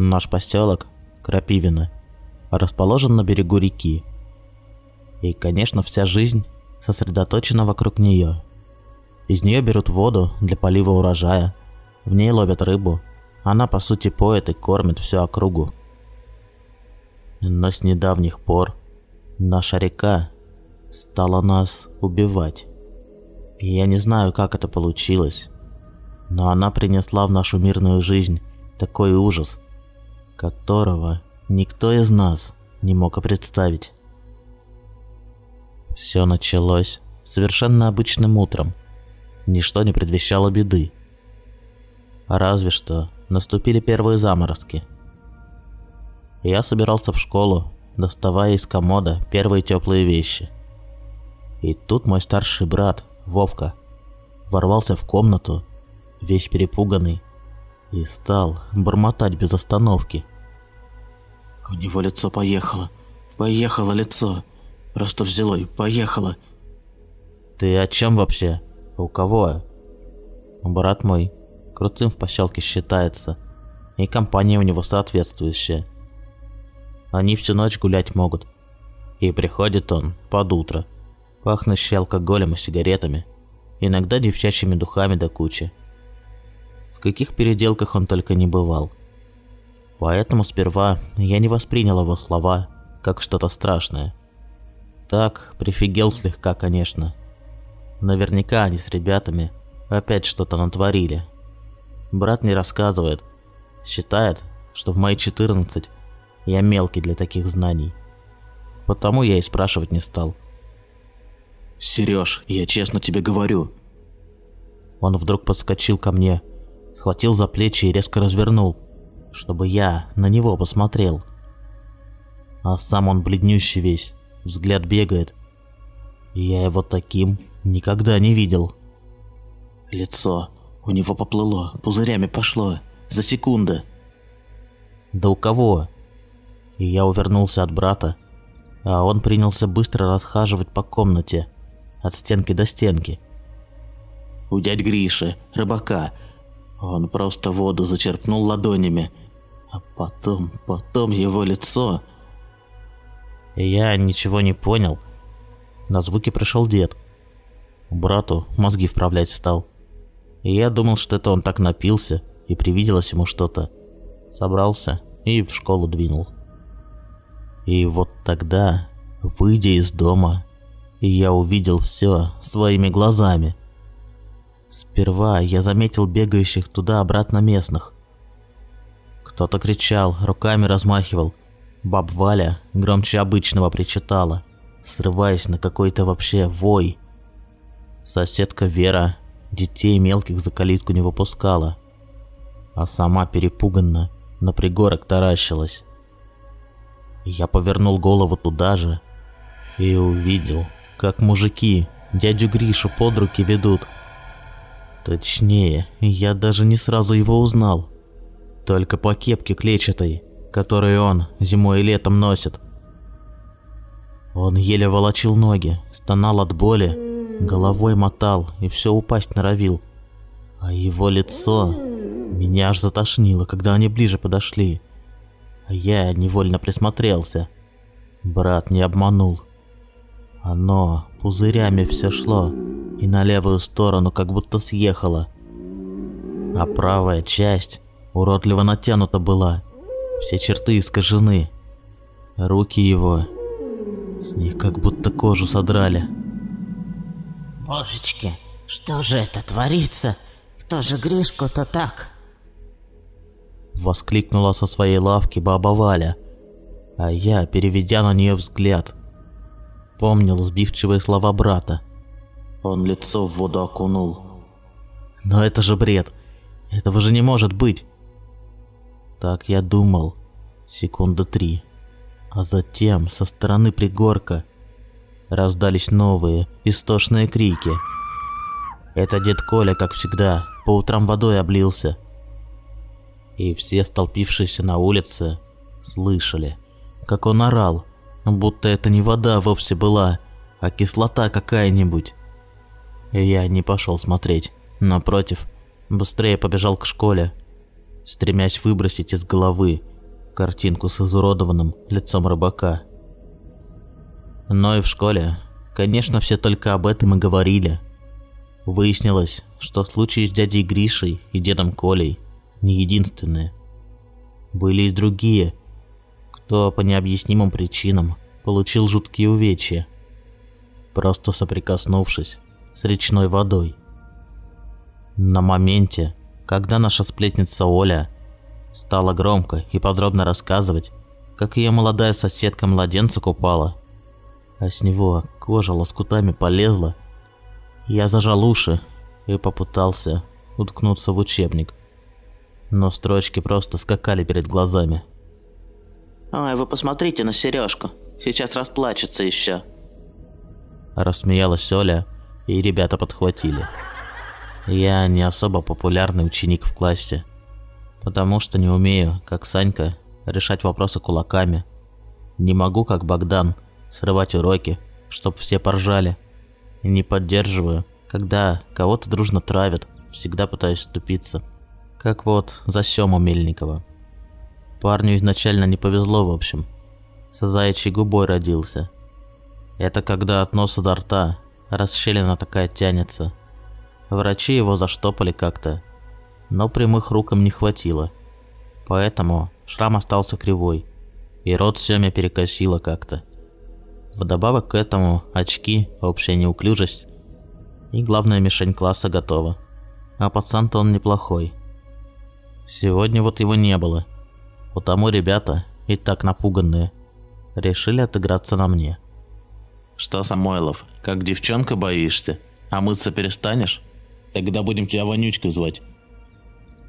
Наш поселок, Крапивино, расположен на берегу реки. И, конечно, вся жизнь сосредоточена вокруг нее. Из нее берут воду для полива урожая, в ней ловят рыбу. Она, по сути, поет и кормит всю округу. Но с недавних пор наша река стала нас убивать. И я не знаю, как это получилось, но она принесла в нашу мирную жизнь такой ужас, которого никто из нас не мог представить. Все началось совершенно обычным утром. Ничто не предвещало беды. Разве что наступили первые заморозки. Я собирался в школу, доставая из комода первые теплые вещи. И тут мой старший брат, Вовка, ворвался в комнату, весь перепуганный, и стал бормотать без остановки. У него лицо поехало. Поехало лицо. Просто взяло и поехало. Ты о чем вообще? У кого? Брат мой крутым в поселке считается. И компания у него соответствующая. Они всю ночь гулять могут. И приходит он под утро, пахнущий алкоголем и сигаретами. Иногда девчачьими духами до кучи. В каких переделках он только не бывал. Поэтому сперва я не воспринял его слова как что-то страшное. Так, прифигел слегка, конечно. Наверняка они с ребятами опять что-то натворили. Брат не рассказывает. Считает, что в мои 14 я мелкий для таких знаний. Потому я и спрашивать не стал. «Сереж, я честно тебе говорю». Он вдруг подскочил ко мне схватил за плечи и резко развернул, чтобы я на него посмотрел. А сам он бледнющий весь, взгляд бегает. я его таким никогда не видел. Лицо у него поплыло, пузырями пошло, за секунды. Да у кого? И я увернулся от брата, а он принялся быстро расхаживать по комнате, от стенки до стенки. У дядь Гриши, рыбака, он просто воду зачерпнул ладонями, а потом, потом его лицо... Я ничего не понял. На звуки пришел дед. Брату мозги вправлять стал. И я думал, что это он так напился, и привиделось ему что-то. Собрался и в школу двинул. И вот тогда, выйдя из дома, я увидел все своими глазами – Сперва я заметил бегающих туда-обратно местных. Кто-то кричал, руками размахивал. Баб Валя громче обычного причитала, срываясь на какой-то вообще вой. Соседка Вера детей мелких за калитку не выпускала, а сама перепуганно на пригорок таращилась. Я повернул голову туда же и увидел, как мужики дядю Гришу под руки ведут – Точнее, я даже не сразу его узнал. Только по кепке клетчатой, которую он зимой и летом носит. Он еле волочил ноги, стонал от боли, головой мотал и все упасть норовил. А его лицо... Меня аж затошнило, когда они ближе подошли. А я невольно присмотрелся. Брат не обманул. Оно пузырями все шло и на левую сторону как будто съехала. А правая часть уродливо натянута была, все черты искажены. Руки его, с них как будто кожу содрали. «Божечки, что же это творится? Кто же Гришку-то так?» Воскликнула со своей лавки баба Валя, а я, переведя на нее взгляд, помнил сбивчивые слова брата. Он лицо в воду окунул. Но это же бред. Этого же не может быть. Так я думал. Секунда три. А затем со стороны пригорка раздались новые истошные крики. Это дед Коля, как всегда, по утрам водой облился. И все столпившиеся на улице слышали, как он орал, будто это не вода вовсе была, а кислота какая-нибудь. Я не пошел смотреть. Напротив, быстрее побежал к школе. стремясь выбросить из головы картинку с изуродованным лицом рыбака. Но и в школе, конечно, все только об этом и говорили. Выяснилось, что случаи с дядей Гришей и дедом Колей не единственные. Были и другие, кто по необъяснимым причинам получил жуткие увечья, просто соприкоснувшись с речной водой. На моменте, когда наша сплетница Оля стала громко и подробно рассказывать, как ее молодая соседка младенца купала, а с него кожа лоскутами полезла, я зажал уши и попытался уткнуться в учебник. Но строчки просто скакали перед глазами. Ой, вы посмотрите на Сережку. Сейчас расплачется еще. Рассмеялась Оля, и ребята подхватили. Я не особо популярный ученик в классе, потому что не умею, как Санька, решать вопросы кулаками. Не могу, как Богдан, срывать уроки, чтоб все поржали. Не поддерживаю, когда кого-то дружно травят, всегда пытаюсь вступиться. Как вот за Сему Мельникова. Парню изначально не повезло, в общем. Со заячьей губой родился. Это когда от носа до рта расщелина такая тянется. Врачи его заштопали как-то, но прямых рук им не хватило. Поэтому шрам остался кривой, и рот Семя перекосило как-то. Вдобавок к этому очки, общая неуклюжесть и главная мишень класса готова. А пацан-то он неплохой. Сегодня вот его не было. Потому ребята, и так напуганные, решили отыграться на мне. Что, Самойлов, как девчонка боишься? А мыться перестанешь? Тогда будем тебя Вонючкой звать.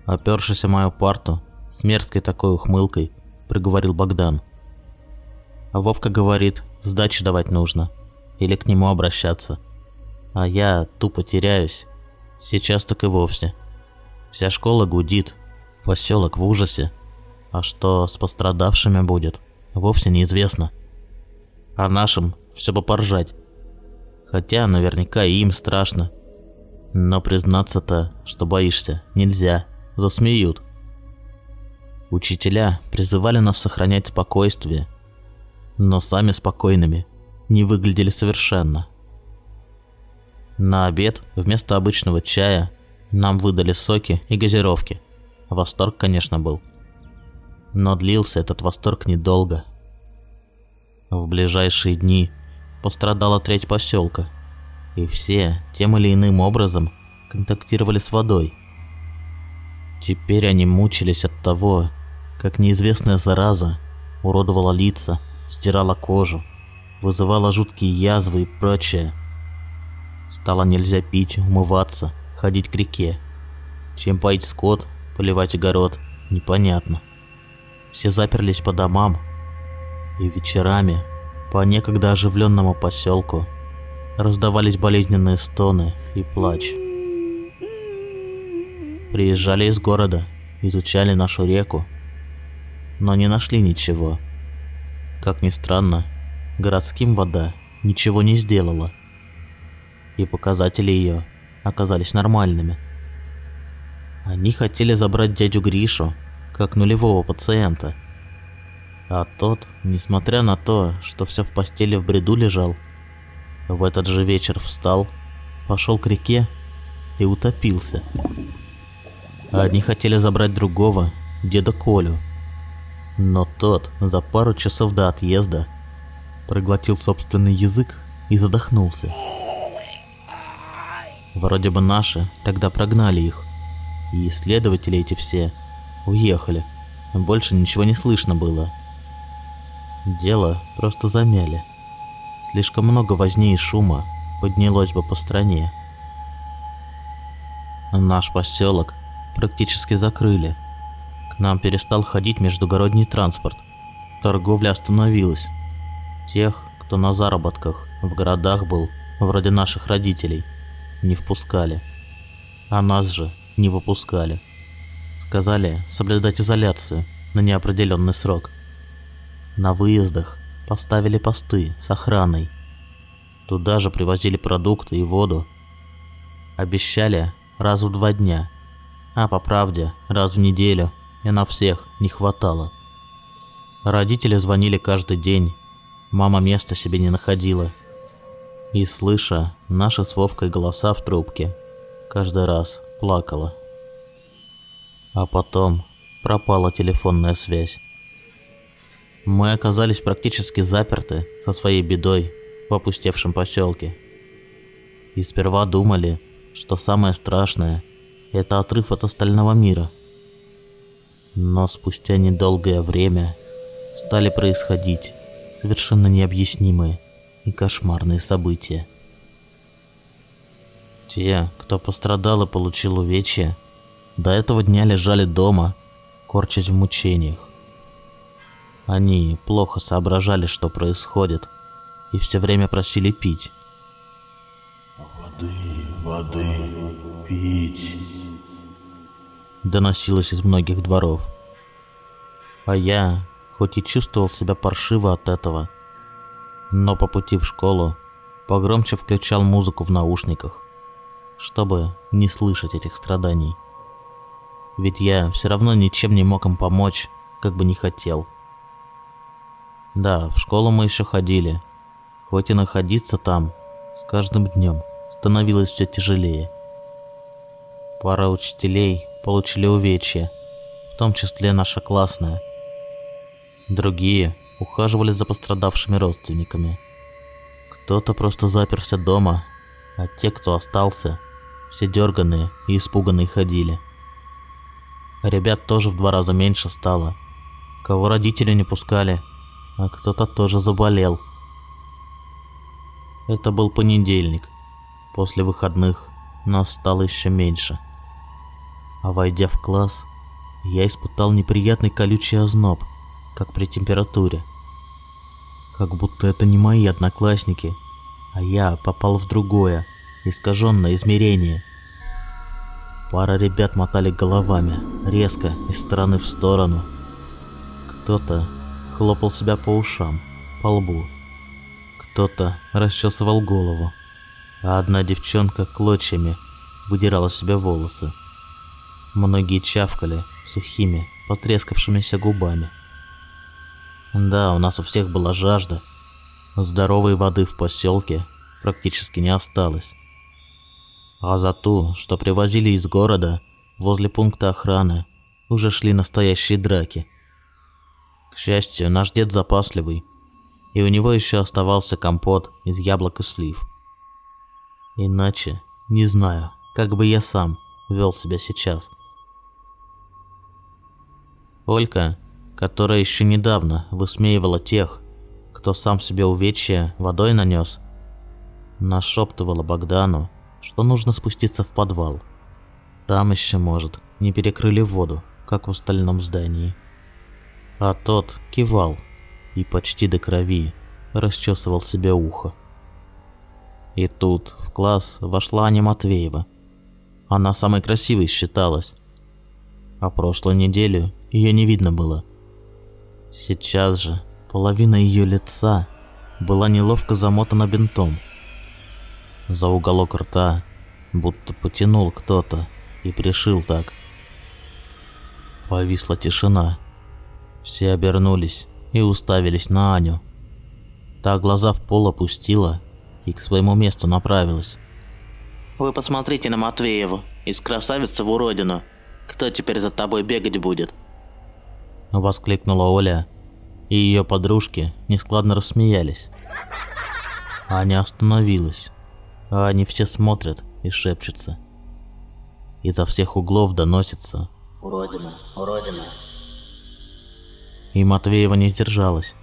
Опершись о мою парту, с мерзкой такой ухмылкой, проговорил Богдан. А Вовка говорит, сдачи давать нужно. Или к нему обращаться. А я тупо теряюсь. Сейчас так и вовсе. Вся школа гудит, поселок в ужасе. А что с пострадавшими будет, вовсе неизвестно. А нашим все бы поржать. Хотя наверняка и им страшно. Но признаться-то, что боишься, нельзя. Засмеют. Учителя призывали нас сохранять спокойствие, но сами спокойными не выглядели совершенно. На обед вместо обычного чая нам выдали соки и газировки. Восторг, конечно, был. Но длился этот восторг недолго. В ближайшие дни пострадала треть поселка, и все тем или иным образом контактировали с водой. Теперь они мучились от того, как неизвестная зараза уродовала лица, стирала кожу, вызывала жуткие язвы и прочее. Стало нельзя пить, умываться, ходить к реке. Чем поить скот, поливать огород, непонятно. Все заперлись по домам, и вечерами по некогда оживленному поселку раздавались болезненные стоны и плач. Приезжали из города, изучали нашу реку, но не нашли ничего. Как ни странно, городским вода ничего не сделала, и показатели ее оказались нормальными. Они хотели забрать дядю Гришу, как нулевого пациента. А тот, несмотря на то, что все в постели в бреду лежал, в этот же вечер встал, пошел к реке и утопился. Они хотели забрать другого, деда Колю. Но тот за пару часов до отъезда проглотил собственный язык и задохнулся. Вроде бы наши тогда прогнали их, и исследователи эти все уехали. Больше ничего не слышно было. Дело просто замяли. Слишком много возни и шума поднялось бы по стране. Наш поселок практически закрыли. К нам перестал ходить междугородний транспорт. Торговля остановилась. Тех, кто на заработках в городах был, вроде наших родителей, не впускали. А нас же не выпускали. Сказали соблюдать изоляцию на неопределенный срок. На выездах поставили посты с охраной. Туда же привозили продукты и воду. Обещали раз в два дня, а по правде раз в неделю и на всех не хватало. Родители звонили каждый день, мама места себе не находила. И слыша наши с Вовкой голоса в трубке, каждый раз плакала. А потом пропала телефонная связь. Мы оказались практически заперты со своей бедой в опустевшем поселке. И сперва думали, что самое страшное – это отрыв от остального мира. Но спустя недолгое время стали происходить совершенно необъяснимые и кошмарные события. Те, кто пострадал и получил увечья, до этого дня лежали дома, корчась в мучениях. Они плохо соображали, что происходит, и все время просили пить. Воды, воды, пить. Доносилось из многих дворов. А я, хоть и чувствовал себя паршиво от этого, но по пути в школу погромче включал музыку в наушниках, чтобы не слышать этих страданий. Ведь я все равно ничем не мог им помочь, как бы не хотел. Да, в школу мы еще ходили, хоть и находиться там с каждым днем становилось все тяжелее. Пара учителей получили увечья, в том числе наша классная. Другие ухаживали за пострадавшими родственниками. Кто-то просто заперся дома, а те, кто остался, все дерганные и испуганные ходили. Ребят тоже в два раза меньше стало. Кого родители не пускали, а кто-то тоже заболел. Это был понедельник. После выходных нас стало еще меньше. А войдя в класс, я испытал неприятный колючий озноб, как при температуре. Как будто это не мои одноклассники, а я попал в другое, искаженное измерение. Пара ребят мотали головами, резко, из стороны в сторону. Кто-то хлопал себя по ушам, по лбу. Кто-то расчесывал голову, а одна девчонка клочьями выдирала себе волосы. Многие чавкали сухими, потрескавшимися губами. Да, у нас у всех была жажда. Здоровой воды в поселке практически не осталось а за ту, что привозили из города, возле пункта охраны, уже шли настоящие драки. К счастью, наш дед запасливый, и у него еще оставался компот из яблок и слив. Иначе, не знаю, как бы я сам вел себя сейчас. Олька, которая еще недавно высмеивала тех, кто сам себе увечья водой нанес, нашептывала Богдану, что нужно спуститься в подвал. Там еще, может, не перекрыли воду, как в остальном здании. А тот кивал и почти до крови расчесывал себе ухо. И тут в класс вошла Аня Матвеева. Она самой красивой считалась. А прошлую неделю ее не видно было. Сейчас же половина ее лица была неловко замотана бинтом – за уголок рта, будто потянул кто-то и пришил так. Повисла тишина. Все обернулись и уставились на Аню. Та глаза в пол опустила и к своему месту направилась. Вы посмотрите на Матвееву, из красавицы в уродину. Кто теперь за тобой бегать будет? Воскликнула Оля, и ее подружки нескладно рассмеялись. Аня остановилась, а они все смотрят и шепчутся. Изо всех углов доносится Уродина, уродина. И Матвеева не сдержалась.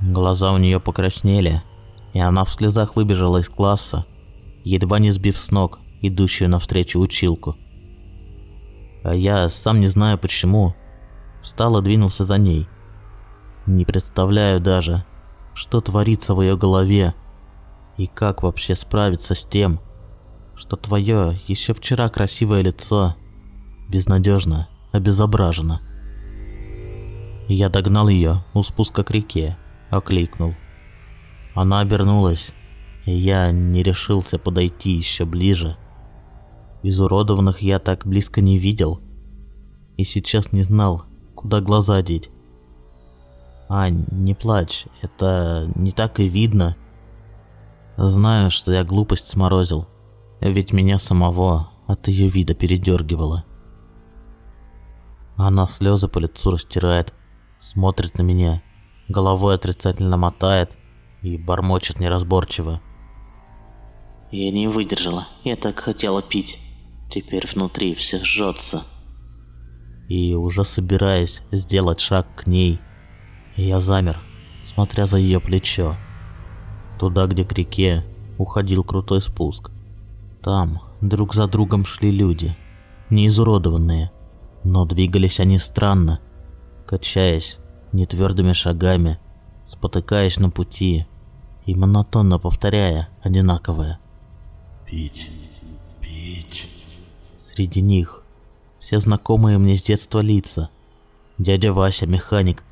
Глаза у нее покраснели, и она в слезах выбежала из класса, едва не сбив с ног идущую навстречу училку. А я, сам не знаю почему, встал и двинулся за ней. Не представляю даже, что творится в ее голове, и как вообще справиться с тем, что твое еще вчера красивое лицо безнадежно обезображено? Я догнал ее у спуска к реке, окликнул. Она обернулась, и я не решился подойти еще ближе. Изуродованных я так близко не видел, и сейчас не знал, куда глаза деть. Ань, не плачь, это не так и видно. Знаю, что я глупость сморозил, ведь меня самого от ее вида передергивало. Она слезы по лицу растирает, смотрит на меня, головой отрицательно мотает и бормочет неразборчиво. Я не выдержала, я так хотела пить. Теперь внутри все жжется. И уже собираясь сделать шаг к ней, я замер, смотря за ее плечо. Туда, где к реке уходил крутой спуск. Там друг за другом шли люди, не изуродованные, но двигались они странно, качаясь нетвердыми шагами, спотыкаясь на пути и монотонно повторяя одинаковое. Пить, пить. Среди них все знакомые мне с детства лица. Дядя Вася, механик,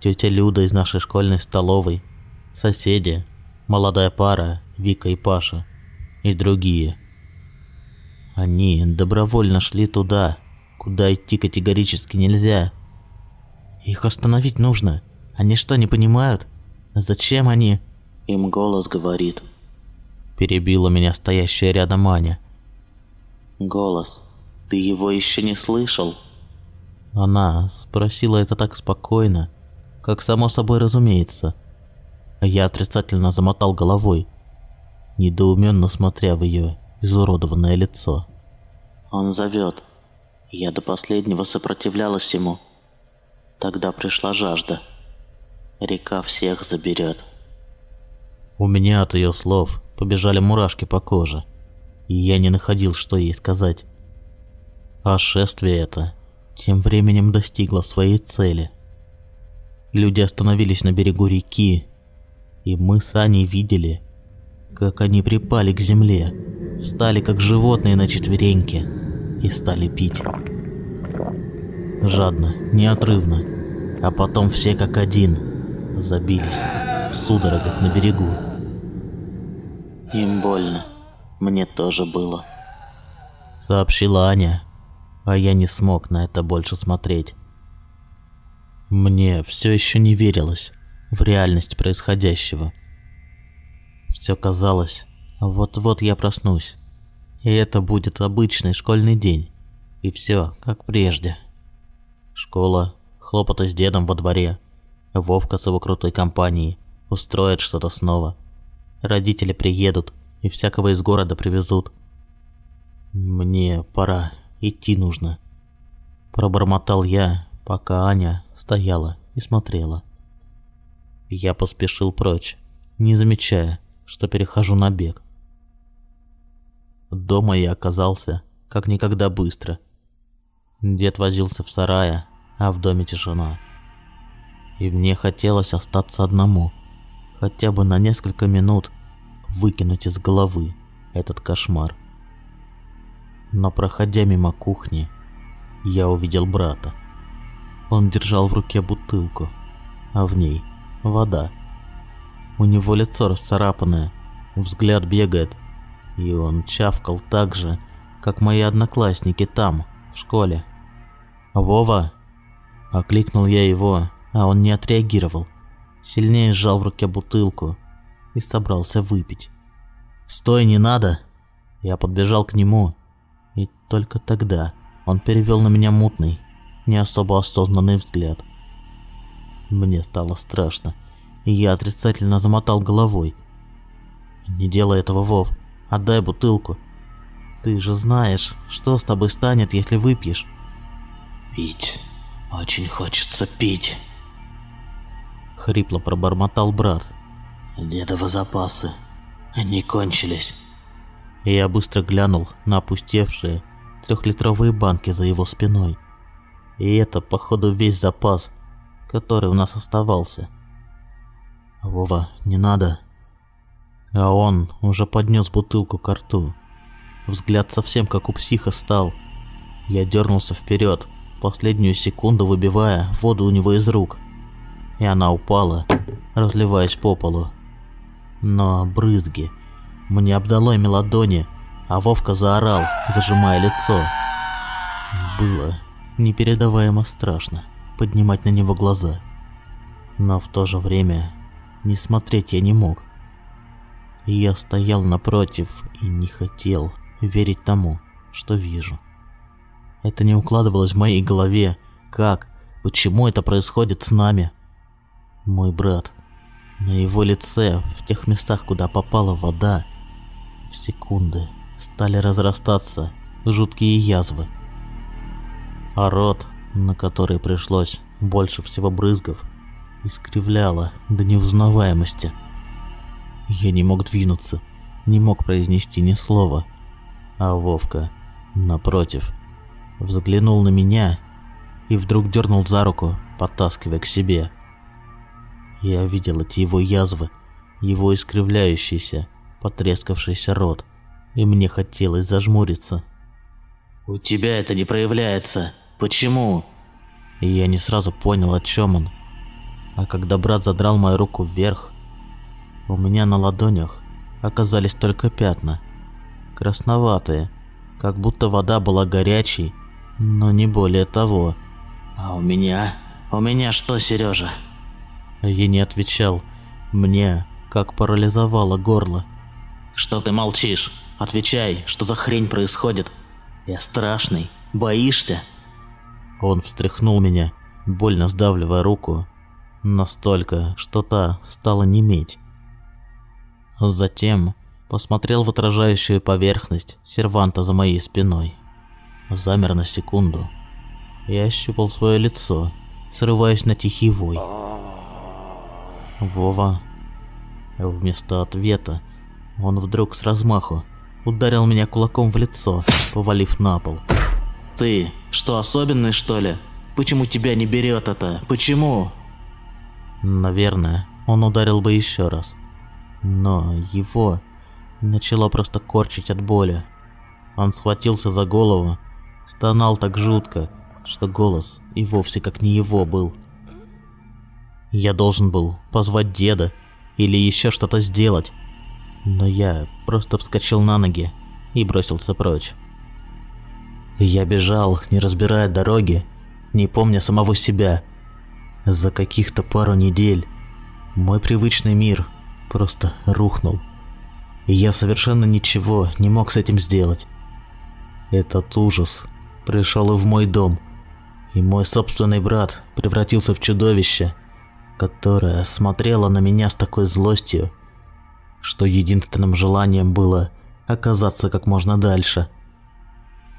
тетя Люда из нашей школьной столовой, соседи, молодая пара Вика и Паша и другие. Они добровольно шли туда, куда идти категорически нельзя. Их остановить нужно. Они что, не понимают? Зачем они? Им голос говорит. Перебила меня стоящая рядом Аня. Голос. Ты его еще не слышал? Она спросила это так спокойно, как само собой разумеется. Я отрицательно замотал головой, недоуменно смотря в ее изуродованное лицо. Он зовет. Я до последнего сопротивлялась ему. Тогда пришла жажда. Река всех заберет. У меня от ее слов побежали мурашки по коже, и я не находил, что ей сказать. А шествие это тем временем достигло своей цели. Люди остановились на берегу реки, и мы с Аней видели, как они припали к земле, встали как животные на четвереньки и стали пить. Жадно, неотрывно, а потом все как один забились в судорогах на берегу. Им больно. Мне тоже было. Сообщила Аня, а я не смог на это больше смотреть. Мне все еще не верилось в реальность происходящего. Все казалось, вот-вот я проснусь, и это будет обычный школьный день, и все как прежде. Школа, хлопоты с дедом во дворе, Вовка с его крутой компанией устроит что-то снова. Родители приедут и всякого из города привезут. Мне пора, идти нужно. Пробормотал я, пока Аня стояла и смотрела. Я поспешил прочь, не замечая, что перехожу на бег. Дома я оказался как никогда быстро. Дед возился в сарае, а в доме тишина. И мне хотелось остаться одному, хотя бы на несколько минут выкинуть из головы этот кошмар. Но проходя мимо кухни, я увидел брата. Он держал в руке бутылку, а в ней вода. У него лицо расцарапанное, взгляд бегает, и он чавкал так же, как мои одноклассники там, в школе. «Вова!» Окликнул я его, а он не отреагировал. Сильнее сжал в руке бутылку и собрался выпить. «Стой, не надо!» Я подбежал к нему, и только тогда он перевел на меня мутный, не особо осознанный взгляд. Мне стало страшно, и я отрицательно замотал головой. «Не делай этого, Вов!» Отдай бутылку. Ты же знаешь, что с тобой станет, если выпьешь. Пить. Очень хочется пить. Хрипло пробормотал брат. Дедовы запасы. Они кончились. Я быстро глянул на опустевшие трехлитровые банки за его спиной. И это, походу, весь запас, который у нас оставался. Вова, не надо. А он уже поднес бутылку к рту. Взгляд совсем как у психа стал. Я дернулся вперед, последнюю секунду выбивая воду у него из рук. И она упала, разливаясь по полу. Но брызги мне обдало ими ладони, а Вовка заорал, зажимая лицо. Было непередаваемо страшно, поднимать на него глаза. Но в то же время не смотреть я не мог. Я стоял напротив и не хотел верить тому, что вижу. Это не укладывалось в моей голове. Как? Почему это происходит с нами? Мой брат. На его лице, в тех местах, куда попала вода, в секунды стали разрастаться жуткие язвы. А рот, на который пришлось больше всего брызгов, искривляло до неузнаваемости. Я не мог двинуться, не мог произнести ни слова. А Вовка, напротив, взглянул на меня и вдруг дернул за руку, подтаскивая к себе. Я видел эти его язвы, его искривляющийся, потрескавшийся рот, и мне хотелось зажмуриться. «У тебя это не проявляется. Почему?» И я не сразу понял, о чем он. А когда брат задрал мою руку вверх, у меня на ладонях оказались только пятна. Красноватые, как будто вода была горячей, но не более того. «А у меня? У меня что, Сережа?» Я не отвечал. Мне как парализовало горло. «Что ты молчишь? Отвечай, что за хрень происходит? Я страшный. Боишься?» Он встряхнул меня, больно сдавливая руку, настолько, что та стала неметь. Затем посмотрел в отражающую поверхность серванта за моей спиной. Замер на секунду и ощупал свое лицо, срываясь на тихий вой. Вова. Вместо ответа он вдруг с размаху ударил меня кулаком в лицо, повалив на пол. «Ты что, особенный, что ли? Почему тебя не берет это? Почему?» Наверное, он ударил бы еще раз. Но его начало просто корчить от боли. Он схватился за голову, стонал так жутко, что голос и вовсе как не его был. Я должен был позвать деда или еще что-то сделать, но я просто вскочил на ноги и бросился прочь. Я бежал, не разбирая дороги, не помня самого себя. За каких-то пару недель мой привычный мир просто рухнул. И я совершенно ничего не мог с этим сделать. Этот ужас пришел и в мой дом, и мой собственный брат превратился в чудовище, которое смотрело на меня с такой злостью, что единственным желанием было оказаться как можно дальше.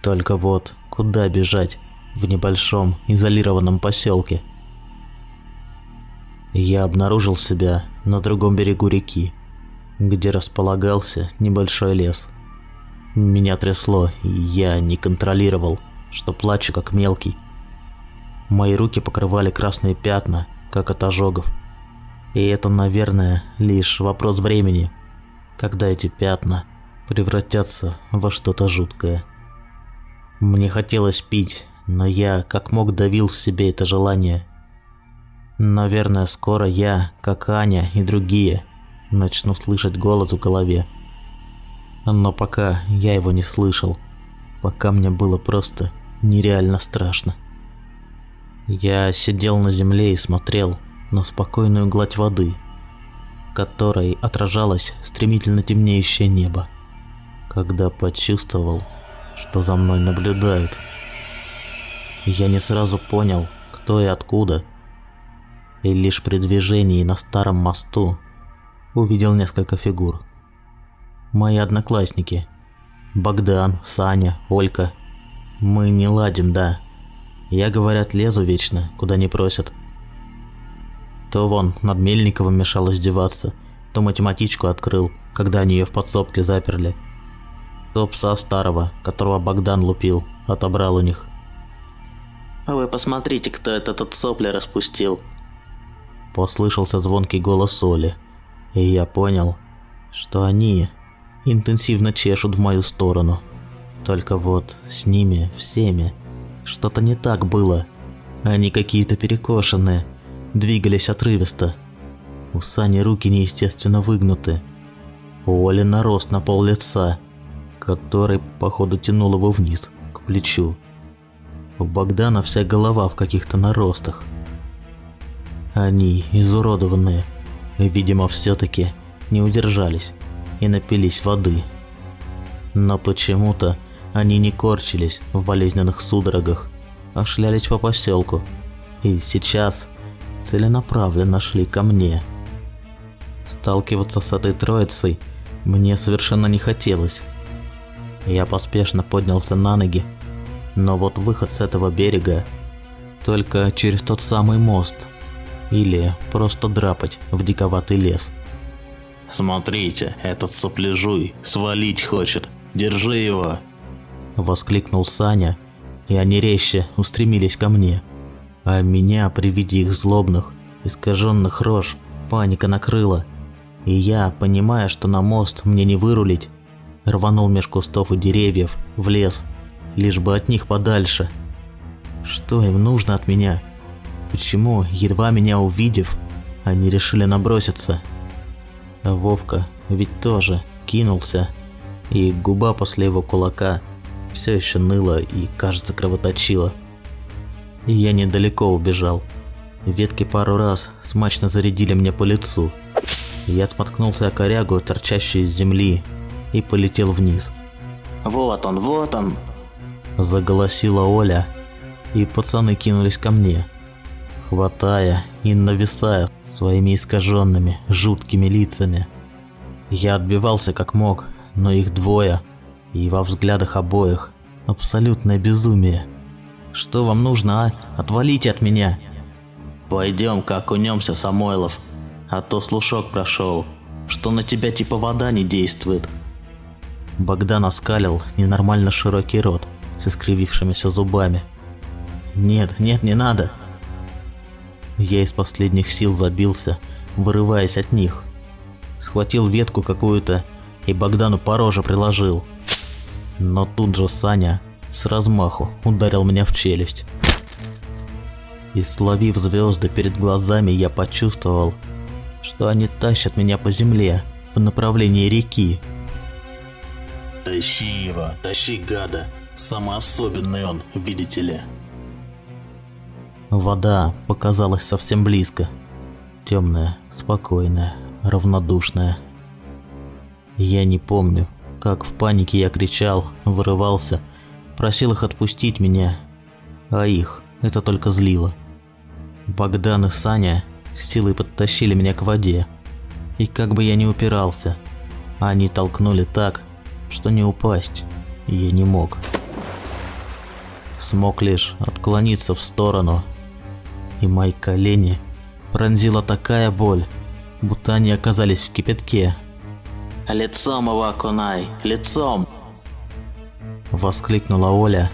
Только вот куда бежать в небольшом изолированном поселке? Я обнаружил себя на другом берегу реки, где располагался небольшой лес. Меня трясло, и я не контролировал, что плачу как мелкий. Мои руки покрывали красные пятна, как от ожогов. И это, наверное, лишь вопрос времени, когда эти пятна превратятся во что-то жуткое. Мне хотелось пить, но я как мог давил в себе это желание. Наверное, скоро я, как Аня и другие, начну слышать голос в голове. Но пока я его не слышал, пока мне было просто нереально страшно. Я сидел на земле и смотрел на спокойную гладь воды, которой отражалось стремительно темнеющее небо, когда почувствовал, что за мной наблюдают. Я не сразу понял, кто и откуда, и лишь при движении на старом мосту увидел несколько фигур. Мои одноклассники. Богдан, Саня, Олька. Мы не ладим, да. Я, говорят, лезу вечно, куда не просят. То вон над Мельниковым мешал издеваться, то математичку открыл, когда они ее в подсобке заперли. То пса старого, которого Богдан лупил, отобрал у них. «А вы посмотрите, кто этот от сопли распустил!» Послышался звонкий голос Оли, и я понял, что они интенсивно чешут в мою сторону. Только вот с ними всеми что-то не так было. Они какие-то перекошенные, двигались отрывисто. У Сани руки неестественно выгнуты. У Оли нарост на пол лица, который, походу, тянул его вниз, к плечу. У Богдана вся голова в каких-то наростах. Они изуродованные. Видимо, все-таки не удержались и напились воды. Но почему-то они не корчились в болезненных судорогах, а шлялись по поселку. И сейчас целенаправленно шли ко мне. Сталкиваться с этой троицей мне совершенно не хотелось. Я поспешно поднялся на ноги, но вот выход с этого берега только через тот самый мост или просто драпать в диковатый лес. Смотрите, этот сопляжуй свалить хочет. Держи его. Воскликнул Саня, и они резче устремились ко мне. А меня при виде их злобных, искаженных рож паника накрыла. И я, понимая, что на мост мне не вырулить, рванул меж кустов и деревьев в лес, лишь бы от них подальше. Что им нужно от меня? Почему, едва меня увидев, они решили наброситься? А Вовка ведь тоже кинулся, и губа после его кулака все еще ныла и, кажется, кровоточила. И я недалеко убежал. Ветки пару раз смачно зарядили мне по лицу. Я споткнулся о корягу, торчащую из земли, и полетел вниз. Вот он, вот он. Заголосила Оля, и пацаны кинулись ко мне, хватая и нависая своими искаженными, жуткими лицами. Я отбивался как мог, но их двое, и во взглядах обоих абсолютное безумие. Что вам нужно, а? Отвалите от меня. Пойдем-ка окунемся, Самойлов. А то слушок прошел, что на тебя типа вода не действует. Богдан оскалил ненормально широкий рот с искривившимися зубами. «Нет, нет, не надо!» Я из последних сил забился, вырываясь от них. Схватил ветку какую-то и Богдану по роже приложил. Но тут же Саня с размаху ударил меня в челюсть. И словив звезды перед глазами, я почувствовал, что они тащат меня по земле в направлении реки. Тащи его, тащи гада. Самый особенный он, видите ли. Вода показалась совсем близко. Темная, спокойная, равнодушная. Я не помню, как в панике я кричал, вырывался, просил их отпустить меня, а их это только злило. Богдан и Саня силой подтащили меня к воде, и как бы я ни упирался, они толкнули так, что не упасть я не мог. Смог лишь отклониться в сторону, и мои колени пронзила такая боль, будто они оказались в кипятке. Лицом его окунай, лицом. Воскликнула Оля,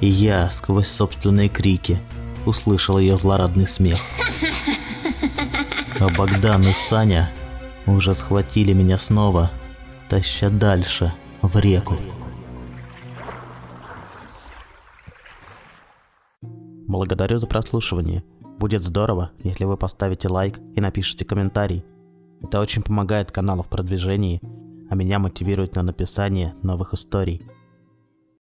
и я сквозь собственные крики услышал ее злорадный смех. А Богдан и Саня уже схватили меня снова, таща дальше, в реку. Благодарю за прослушивание. Будет здорово, если вы поставите лайк и напишите комментарий. Это очень помогает каналу в продвижении, а меня мотивирует на написание новых историй.